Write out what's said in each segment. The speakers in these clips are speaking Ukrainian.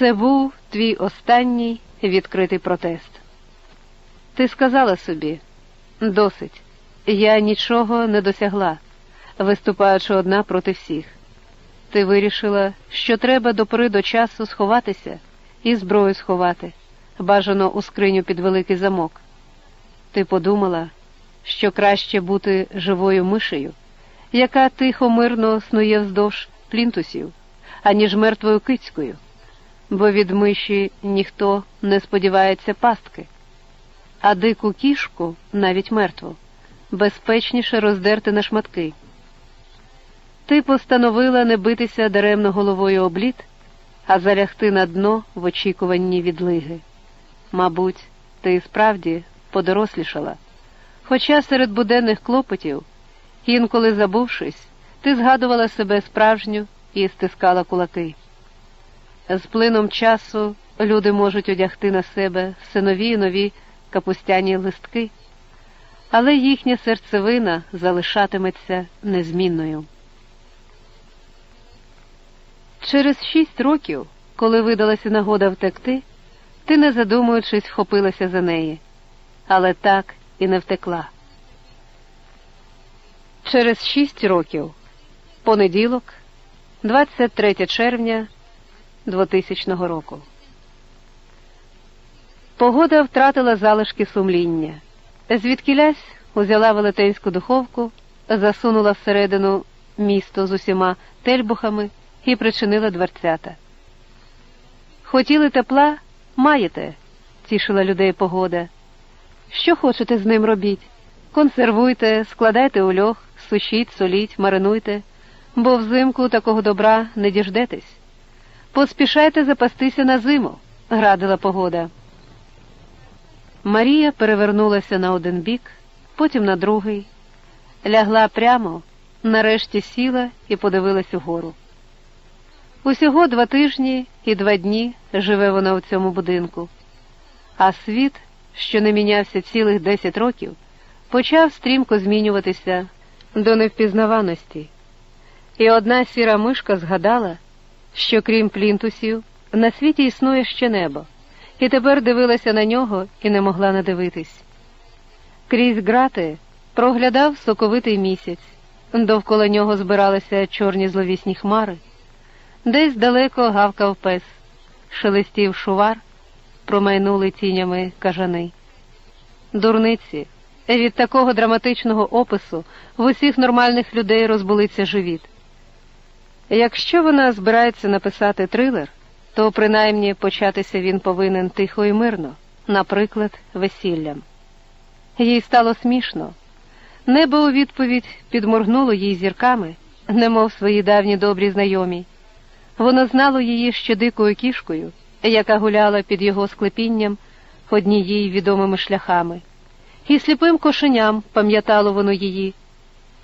Це був твій останній відкритий протест. Ти сказала собі досить, я нічого не досягла, виступаючи одна проти всіх. Ти вирішила, що треба до до часу сховатися і зброю сховати, бажано у скриню під великий замок. Ти подумала, що краще бути живою мишею, яка тихо мирно снує вздовж плінтусів, аніж мертвою кицькою, бо від миші ніхто не сподівається пастки, а дику кішку, навіть мертву, безпечніше роздерти на шматки. Ти постановила не битися даремно головою обліт, а залягти на дно в очікуванні відлиги. Мабуть, ти справді подорослішала. Хоча серед буденних клопотів, інколи забувшись, ти згадувала себе справжню і стискала кулаки. З плином часу люди можуть одягти на себе все нові і нові капустяні листки, але їхня серцевина залишатиметься незмінною. Через шість років, коли видалася нагода втекти, ти, не задумуючись, вхопилася за неї, але так і не втекла. Через шість років, понеділок, 23 червня 2000 року. Погода втратила залишки сумління. Звідкілясь узяла велетенську духовку, засунула всередину місто з усіма тельбухами і причинила дверцята. Хотіли тепла, маєте, тішила людей погода. Що хочете з ним робіть? Консервуйте, складайте у льох, сушіть, соліть, маринуйте, бо взимку такого добра не діждетесь. Поспішайте запастися на зиму, градила погода. Марія перевернулася на один бік, потім на другий, лягла прямо, нарешті сіла і подивилась угору. Усього два тижні і два дні живе вона у цьому будинку, а світ, що не мінявся цілих десять років, почав стрімко змінюватися до невпізнаваності. І одна сіра мишка згадала, що крім плінтусів, на світі існує ще небо, і тепер дивилася на нього і не могла надивитись. Крізь грати проглядав соковитий місяць, довкола нього збиралися чорні зловісні хмари. Десь далеко гавкав пес, шелестів шувар, промайнули тінями кажани. Дурниці, від такого драматичного опису в усіх нормальних людей розбулиться живіт. Якщо вона збирається написати трилер, то принаймні початися він повинен тихо і мирно, наприклад, весіллям. Їй стало смішно. Небо у відповідь підморгнуло їй зірками, немов свої давні добрі знайомі. Воно знало її ще дикою кішкою, яка гуляла під його склепінням одні їй відомими шляхами, і сліпим кошеням пам'ятало воно її,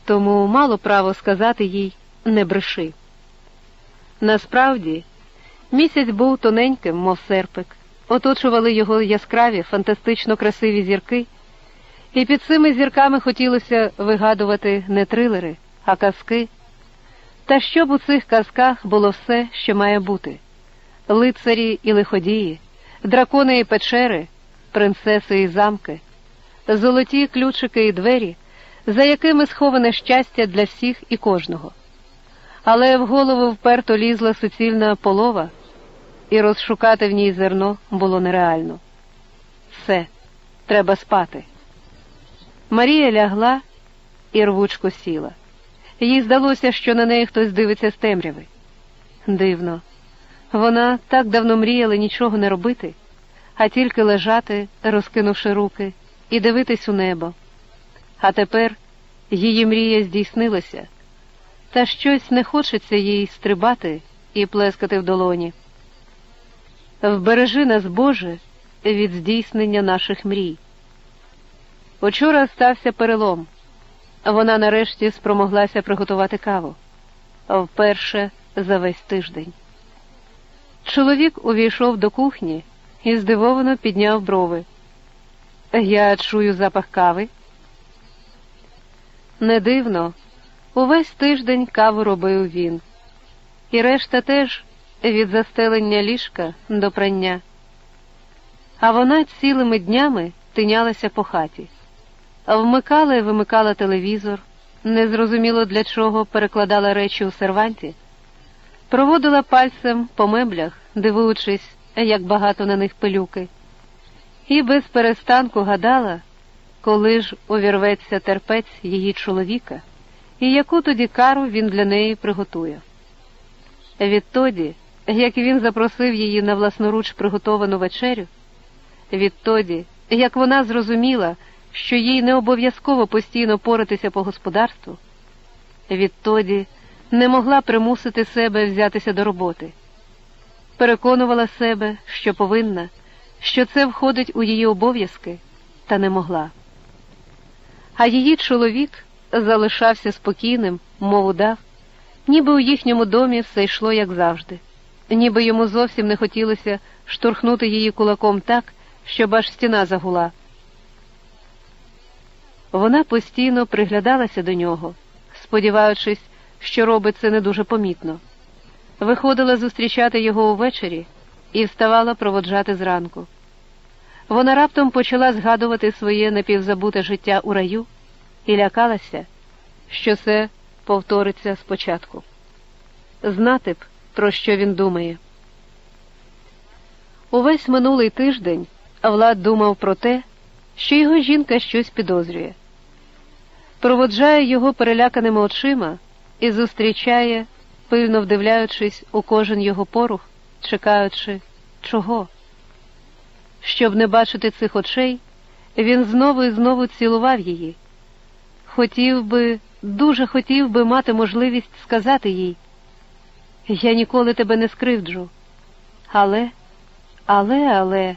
тому мало право сказати їй не бреши. Насправді, місяць був тоненьким, мов серпик, оточували його яскраві, фантастично красиві зірки, і під цими зірками хотілося вигадувати не трилери, а казки. Та щоб у цих казках було все, що має бути лицарі і лиходії, дракони і печери, принцеси і замки, золоті ключики і двері, за якими сховане щастя для всіх і кожного. Але в голову вперто лізла суцільна полова, і розшукати в ній зерно було нереально. Все, треба спати. Марія лягла і рвучко сіла. Їй здалося, що на неї хтось дивиться з темряви. Дивно. Вона так давно мріяла нічого не робити, а тільки лежати, розкинувши руки, і дивитись у небо. А тепер її мрія здійснилася, та щось не хочеться їй стрибати і плескати в долоні. Вбережи нас, Боже, від здійснення наших мрій. Учора стався перелом. Вона нарешті спромоглася приготувати каву вперше за весь тиждень. Чоловік увійшов до кухні і здивовано підняв брови. Я чую запах кави. Не дивно, увесь тиждень каву робив він. І решта теж від застелення ліжка до прання. А вона цілими днями тинялася по хаті, вмикала і вимикала телевізор, незрозуміло для чого перекладала речі у серванті, проводила пальцем по меблях, дивуючись, як багато на них пилюки, і без перестанку гадала, коли ж увірветься терпець її чоловіка, і яку тоді кару він для неї приготує. Відтоді, як він запросив її на власноруч приготовану вечерю, відтоді, як вона зрозуміла, що їй не обов'язково постійно поратися по господарству, відтоді не могла примусити себе взятися до роботи, переконувала себе, що повинна, що це входить у її обов'язки, та не могла. А її чоловік залишався спокійним, мов удав, ніби у їхньому домі все йшло як завжди, ніби йому зовсім не хотілося штурхнути її кулаком так, щоб аж стіна загула. Вона постійно приглядалася до нього, сподіваючись, що робить це не дуже помітно. Виходила зустрічати його увечері і вставала проводжати зранку. Вона раптом почала згадувати своє напівзабуте життя у раю і лякалася, що це повториться спочатку. Знати б, про що він думає. Увесь минулий тиждень Влад думав про те, що його жінка щось підозрює, проводжає його переляканими очима і зустрічає, пильно вдивляючись у кожен його порух, чекаючи, чого. Щоб не бачити цих очей, він знову і знову цілував її. Хотів би, дуже хотів би мати можливість сказати їй Я ніколи тебе не скривджу. Але, але, але.